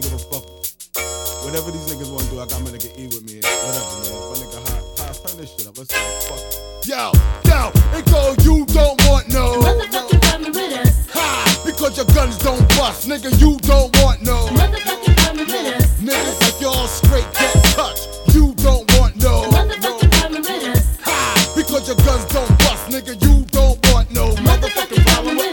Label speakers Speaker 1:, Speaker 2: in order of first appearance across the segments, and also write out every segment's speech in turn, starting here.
Speaker 1: don't give a fuck. Whatever these niggas wanna do, I got my nigga E with me. Whatever, man. My nigga hot. Hot, turn this shit up. Let's go. Fuck. Yo, yo, it go, you don't want no.
Speaker 2: Motherfucking coming with us.
Speaker 1: Ha! Because your guns don't bust, nigga, you don't want no.
Speaker 2: Motherfucking coming with us.
Speaker 1: Niggas like y'all straight get touched, you don't want no.
Speaker 2: Motherfucking coming with us.
Speaker 1: Ha! Because your guns don't bust, nigga, you don't want no motherfucking problem with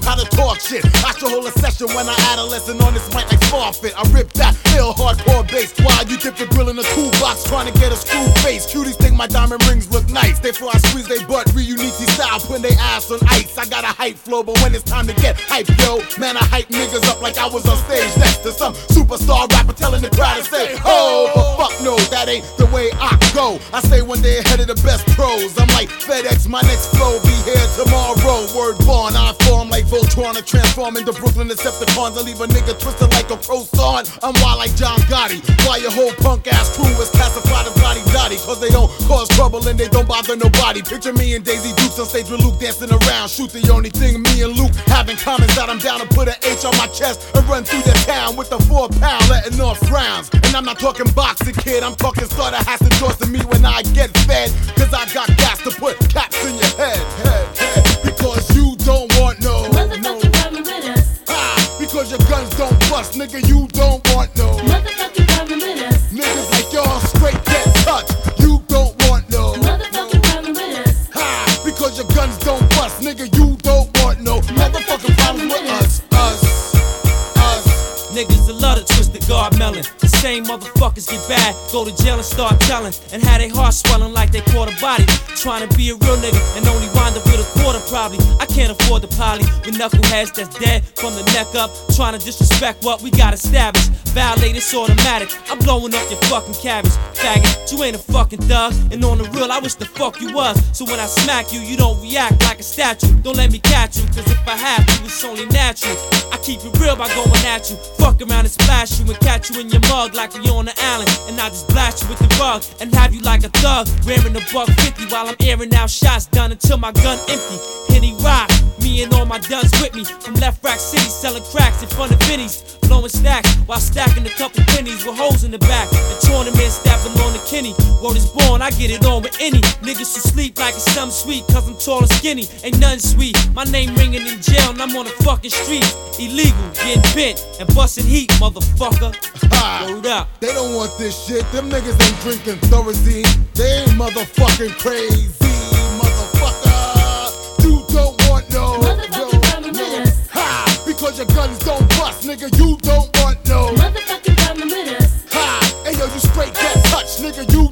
Speaker 1: you how to talk shit. I should hold a session when I add a lesson on this mic like forfeit. I rip that ill hardcore bass while you dip the grill in a toolbox trying to get a screw face. Cuties think my diamond rings look nice. Feel I squeeze they butt reunity style, putting they ass on ice. I got a hype flow, but when it's time to get hype, yo, man, I hype niggas up like I was on stage next to some superstar rapper telling the crowd to say, oh, but fuck no, that ain't the way I go. I say one day ahead of the best pros. I'm like FedEx, my next flow be here tomorrow. Word born, I form like Voltron and transform into Brooklyn Decepticons. I leave a nigga twisted like a pro croissant. I'm wild like John Gotti. Why your whole punk ass crew is classified as Lottie Dottie? Cause they don't cause trouble and they don't bother nobody. Picture me and Daisy Dukes on stage with Luke dancing around. Shoot the only thing me and Luke have in common is that I'm down to put an H on my chest and run through the town with a four pound, letting off rounds. And I'm not talking boxing, kid. I'm talking starter has and doors to me when I get fed. Cause I got want no.
Speaker 2: Motherfucking coming with us.
Speaker 1: Niggas like y'all straight get touched. You don't want no.
Speaker 2: Motherfucking coming with us.
Speaker 1: Ha! Because your guns don't bust, nigga. You don't want no motherfucking problems with us. Us. Us.
Speaker 3: Niggas a lot of twisted guard melon. Same motherfuckers get bad, go to jail and start telling. And have their heart swelling like they caught a body. Trying to be a real nigga and only wind up with a quarter probably. I can't afford the poly with knuckleheads that's dead from the neck up. Trying to disrespect what we got established. Violate it's automatic. I'm blowing up your fucking cabbage. Faggot, you ain't a fucking thug. And on the real, I wish the fuck you was. So when I smack you, you don't react like a statue. Don't let me catch you, cause if I have to, it's only natural. I keep it real by going at you. Fuck around and splash you and catch you in your mug like we on the island. And I just blast you with the rug and have you like a thug. Wearing a buck 50 while I'm airing out shots done until my gun empty. Henny rock, and all my duns with me. From Lefrak City selling cracks in front of Vinny's. Blowing stacks while stacking a couple pennies with holes in the back. And tournament stepping on the Kenny. Word is born, I get it on with any. Niggas who sleep like it's something sweet, cause I'm tall and skinny. Ain't nothing sweet. My name ringing in jail and I'm on the fucking street. Illegal, getting bent and busting heat, motherfucker. Word up.
Speaker 1: They don't want this shit. Them niggas ain't drinking Thorazine. They ain't motherfucking crazy, cause your guns don't bust, nigga. You don't want no.
Speaker 2: Motherfucking coming with.
Speaker 1: Ha! Hey yo, you straight get touched, nigga. You